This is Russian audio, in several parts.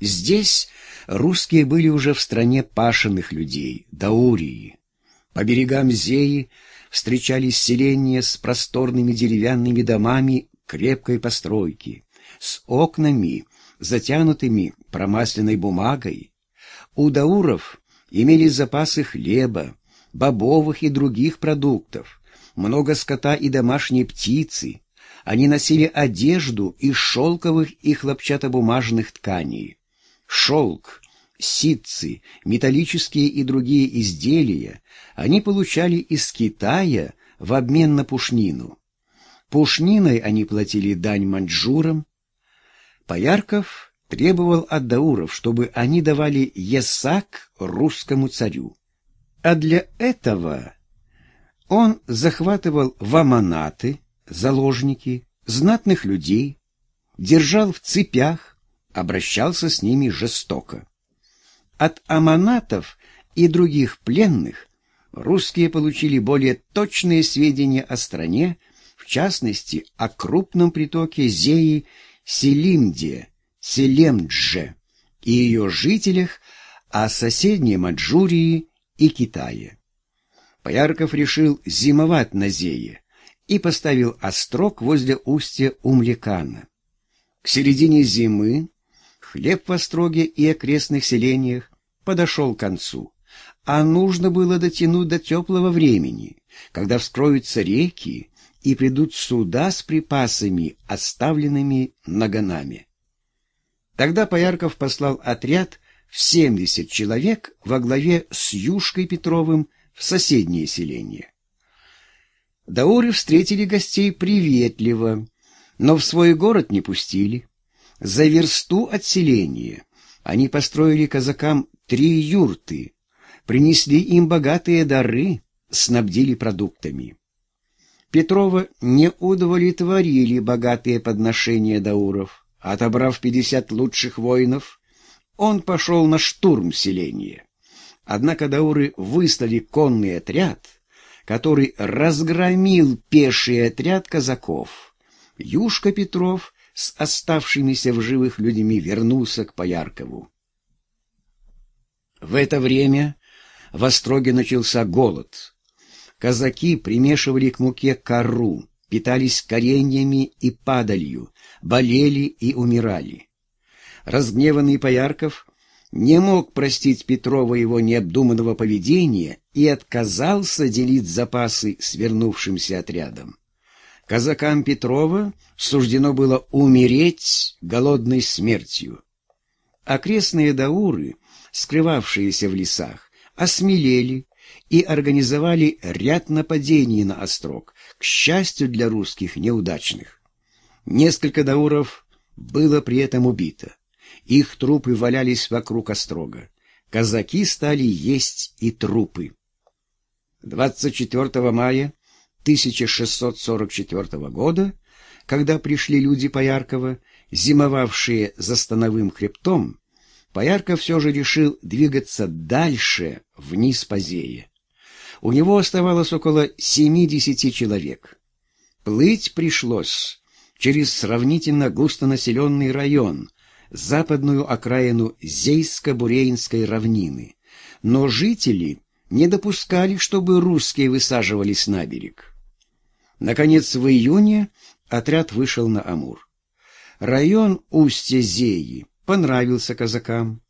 Здесь русские были уже в стране пашенных людей, Даурии. По берегам Зеи встречались селения с просторными деревянными домами крепкой постройки, с окнами, затянутыми промасленной бумагой. У дауров имели запасы хлеба, бобовых и других продуктов, много скота и домашней птицы. Они носили одежду из шелковых и хлопчатобумажных тканей. Шелк, ситцы, металлические и другие изделия они получали из Китая в обмен на пушнину. Пушниной они платили дань маньчжурам. Поярков требовал от дауров, чтобы они давали ясак русскому царю. А для этого он захватывал в аманаты, заложники, знатных людей, держал в цепях, обращался с ними жестоко. От аманатов и других пленных русские получили более точные сведения о стране, в частности, о крупном притоке Зеи Селимде, Селемдже и ее жителях, о соседней Маджурии и Китае. Поярков решил зимовать на Зее и поставил острог возле устья Умлекана. К середине зимы хлеб в остроге и окрестных селениях подошел к концу, а нужно было дотянуть до теплого времени, когда вскроются реки и придут суда с припасами, оставленными нагонами. Тогда Поярков послал отряд в 70 человек во главе с Юшкой Петровым в соседнее селение. Дауры встретили гостей приветливо, но в свой город не пустили. За версту от селения они построили казакам три юрты, принесли им богатые дары, снабдили продуктами. Петрова не удовлетворили богатые подношения дауров. Отобрав пятьдесят лучших воинов, он пошел на штурм селения. Однако дауры выслали конный отряд, который разгромил пеший отряд казаков. Юшка Петров с оставшимися в живых людьми вернулся к Пояркову. В это время в Остроге начался голод. Казаки примешивали к муке кору, питались кореньями и падалью, болели и умирали. Разгневанный Поярков не мог простить Петрова его необдуманного поведения и отказался делить запасы с вернувшимся отрядом. Казакам Петрова суждено было умереть голодной смертью. Окрестные дауры, скрывавшиеся в лесах, осмелели и организовали ряд нападений на острог, к счастью для русских неудачных. Несколько дауров было при этом убито. Их трупы валялись вокруг острога. Казаки стали есть и трупы. 24 мая 1644 года, когда пришли люди Пояркова, зимовавшие за Становым хребтом, Поярков все же решил двигаться дальше, вниз по Зее. У него оставалось около 70 человек. Плыть пришлось через сравнительно густонаселенный район, западную окраину Зейско-Бурейнской равнины, но жители не допускали, чтобы русские высаживались на берег. Наконец, в июне отряд вышел на Амур. Район устья Зеи понравился казакам.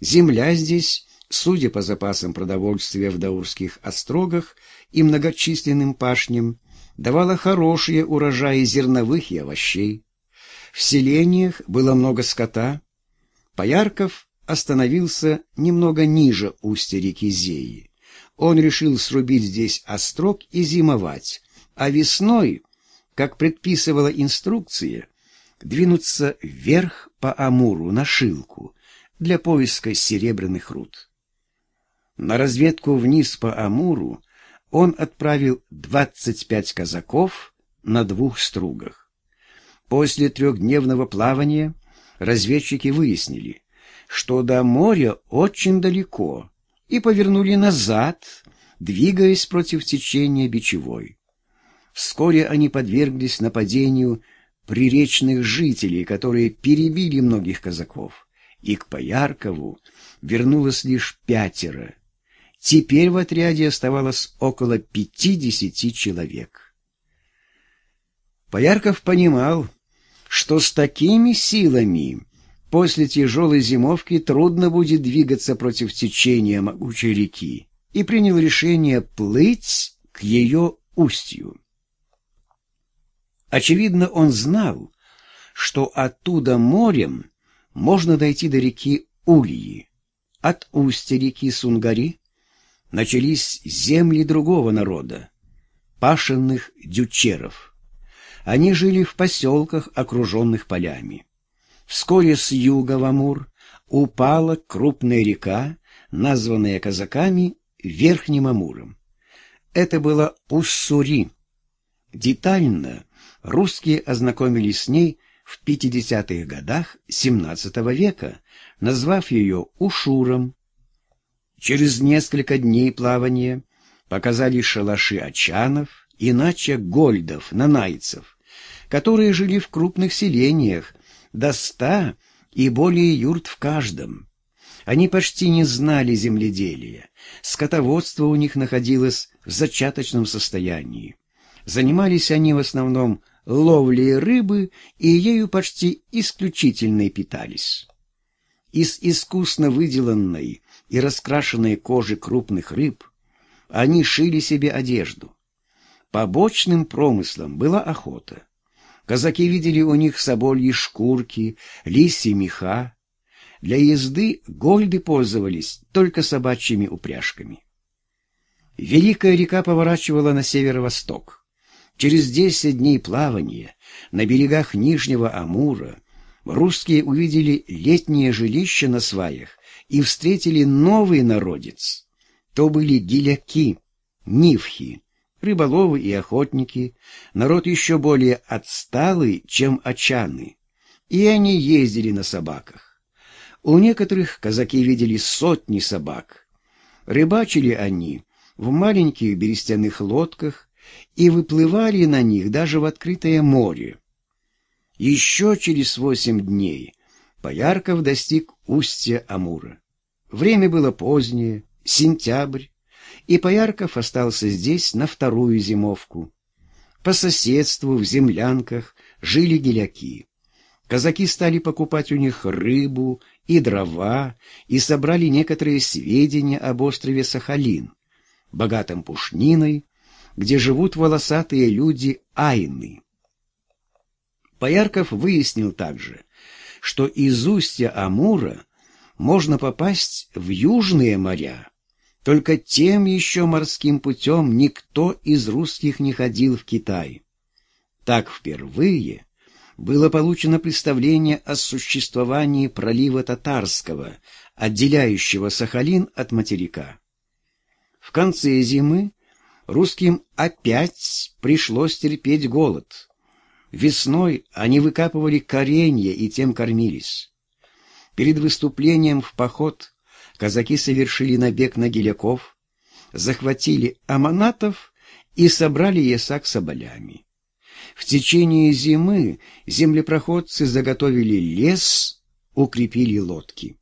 Земля здесь, судя по запасам продовольствия в Даурских острогах и многочисленным пашням, давала хорошие урожаи зерновых и овощей. В селениях было много скота. Поярков остановился немного ниже устья реки Зеи. Он решил срубить здесь острог и зимовать, а весной, как предписывала инструкция, двинуться вверх по Амуру на Шилку для поиска серебряных руд. На разведку вниз по Амуру он отправил 25 казаков на двух стругах. После трехдневного плавания разведчики выяснили, что до моря очень далеко, и повернули назад, двигаясь против течения бичевой. Вскоре они подверглись нападению приречных жителей, которые перебили многих казаков и к Пояркову вернулось лишь пятеро. Теперь в отряде оставалось около пятидесяти человек. Поярков понимал, что с такими силами после тяжелой зимовки трудно будет двигаться против течения могучей реки, и принял решение плыть к ее устью. Очевидно, он знал, что оттуда морем можно дойти до реки Ульи. От устья реки Сунгари начались земли другого народа, пашенных дючеров. Они жили в поселках, окруженных полями. Вскоре с юга в Амур упала крупная река, названная казаками Верхним Амуром. Это была Уссури. Детально русские ознакомились с ней в 50-х годах XVII века, назвав ее Ушуром. Через несколько дней плавания показали шалаши очанов, иначе гольдов, нанайцев, которые жили в крупных селениях, до ста и более юрт в каждом. Они почти не знали земледелия, скотоводство у них находилось в зачаточном состоянии. Занимались они в основном ловлей рыбы и ею почти исключительно питались. Из искусно выделанной и раскрашенной кожи крупных рыб они шили себе одежду. Побочным промыслом была охота. Казаки видели у них собольи шкурки, лисьи меха. Для езды гольды пользовались только собачьими упряжками. Великая река поворачивала на северо-восток. Через десять дней плавания на берегах Нижнего Амура русские увидели летнее жилище на сваях и встретили новый народец. То были гиляки, нивхи, рыболовы и охотники, народ еще более отсталый, чем очаны, и они ездили на собаках. У некоторых казаки видели сотни собак. Рыбачили они в маленьких берестяных лодках, и выплывали на них даже в открытое море. Еще через восемь дней Поярков достиг устья Амура. Время было позднее, сентябрь, и Поярков остался здесь на вторую зимовку. По соседству в землянках жили геляки. Казаки стали покупать у них рыбу и дрова и собрали некоторые сведения об острове Сахалин, богатом пушниной, где живут волосатые люди Айны. Поярков выяснил также, что из устья Амура можно попасть в южные моря. Только тем еще морским путем никто из русских не ходил в Китай. Так впервые было получено представление о существовании пролива Татарского, отделяющего Сахалин от материка. В конце зимы русским опять пришлось терпеть голод. Весной они выкапывали коренья и тем кормились. Перед выступлением в поход казаки совершили набег на геляков, захватили аманатов и собрали ясак соболями. В течение зимы землепроходцы заготовили лес, укрепили лодки.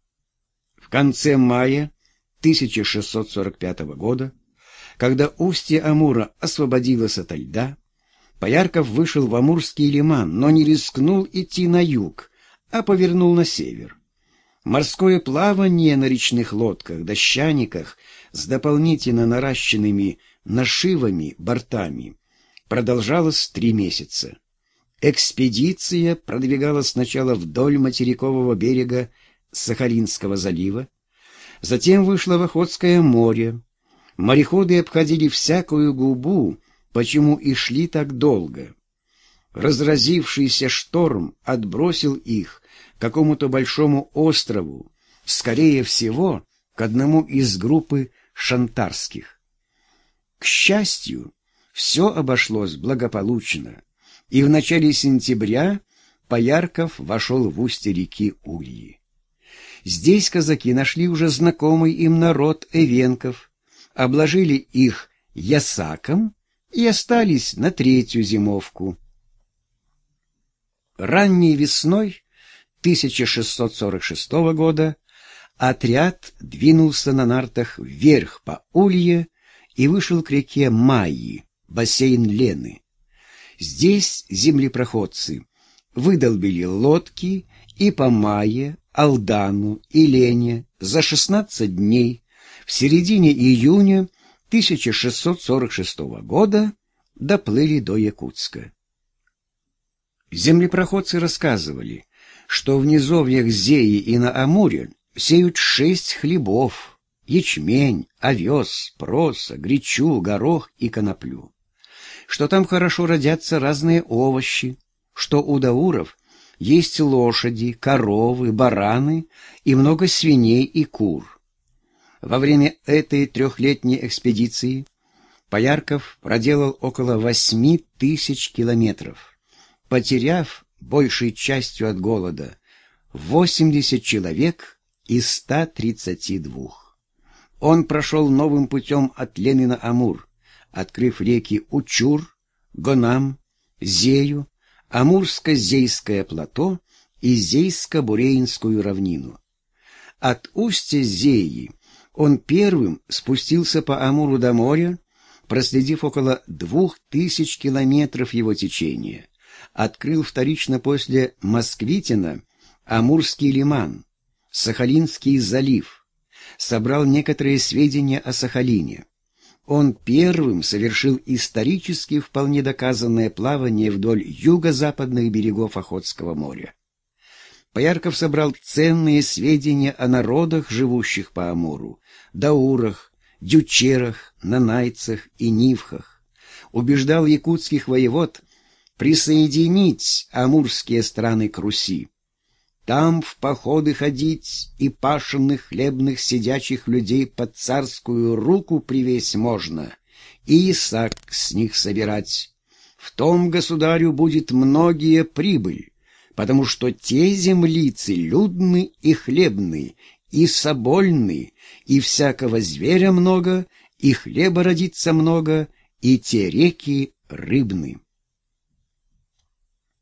В конце мая 1645 года когда устье Амура освободилось ото льда, Поярков вышел в Амурский лиман, но не рискнул идти на юг, а повернул на север. Морское плавание на речных лодках, дощаниках с дополнительно наращенными нашивами бортами продолжалось три месяца. Экспедиция продвигалась сначала вдоль материкового берега Сахалинского залива, затем вышла в Охотское море, Мореходы обходили всякую губу, почему и шли так долго. Разразившийся шторм отбросил их к какому-то большому острову, скорее всего, к одному из группы шантарских. К счастью, все обошлось благополучно, и в начале сентября Поярков вошел в устье реки Ульи. Здесь казаки нашли уже знакомый им народ эвенков, обложили их ясаком и остались на третью зимовку. Ранней весной 1646 года отряд двинулся на нартах вверх по Улье и вышел к реке Майи, бассейн Лены. Здесь землепроходцы выдолбили лодки и по Майе, Алдану и Лене за 16 дней в середине июня 1646 года доплыли до Якутска. Землепроходцы рассказывали, что в низовьях Зеи и на Амуре сеют шесть хлебов — ячмень, овес, проса, гречу, горох и коноплю. Что там хорошо родятся разные овощи, что у дауров есть лошади, коровы, бараны и много свиней и кур. Во время этой трехлетней экспедиции Поярков проделал около восьми тысяч километров, потеряв большей частью от голода 80 человек из 132. Он прошел новым путем от Лены на Амур, открыв реки Учур, Гонам, Зею, Амурско-Зейское плато и Зейско-Буреинскую равнину. От устья Зеи он первым спустился по Амуру до моря, проследив около двух тысяч километров его течения, открыл вторично после Москвитина Амурский лиман, Сахалинский залив, собрал некоторые сведения о Сахалине. Он первым совершил исторически вполне доказанное плавание вдоль юго-западных берегов Охотского моря. Поярков собрал ценные сведения о народах, живущих по Амуру, даурах, дючерах, нанайцах и нивхах, убеждал якутских воевод присоединить амурские страны к Руси. Там в походы ходить и пашенных хлебных сидячих людей под царскую руку привесь можно, и Исаак с них собирать. В том государю будет многие прибыль, потому что те землицы людны и хлебны, и собольны, и всякого зверя много, и хлеба родится много, и те реки рыбны.